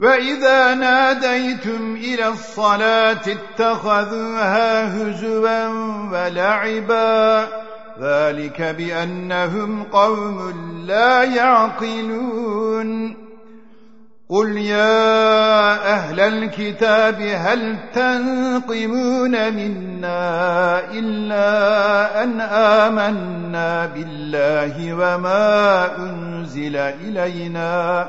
وَإِذَا نَادَيْتُمْ إِلَى الصَّلَاةِ اتَّخَذُوهَا هُزُوًا وَلَعِبًا ذَلِكَ بِأَنَّهُمْ قَوْمٌ لَّا يَعْقِلُونَ قُلْ يَا أَهْلَ الْكِتَابِ هَلْ تَنقِمُونَ مِنَّا إِلَّا أَنْ آمَنَّا بِاللَّهِ وَمَا أُنزِلَ إِلَيْنَا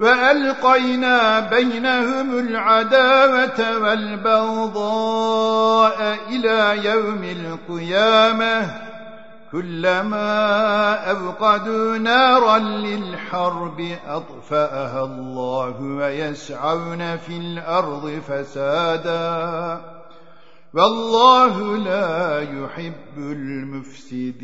وألقينا بينهم العداوة والبغضاء إلى يوم القيامة. كلما أبقدوا نارا للحرب أطفأها الله ويسعون في الأرض فسادا. والله لا يحب المفسدين.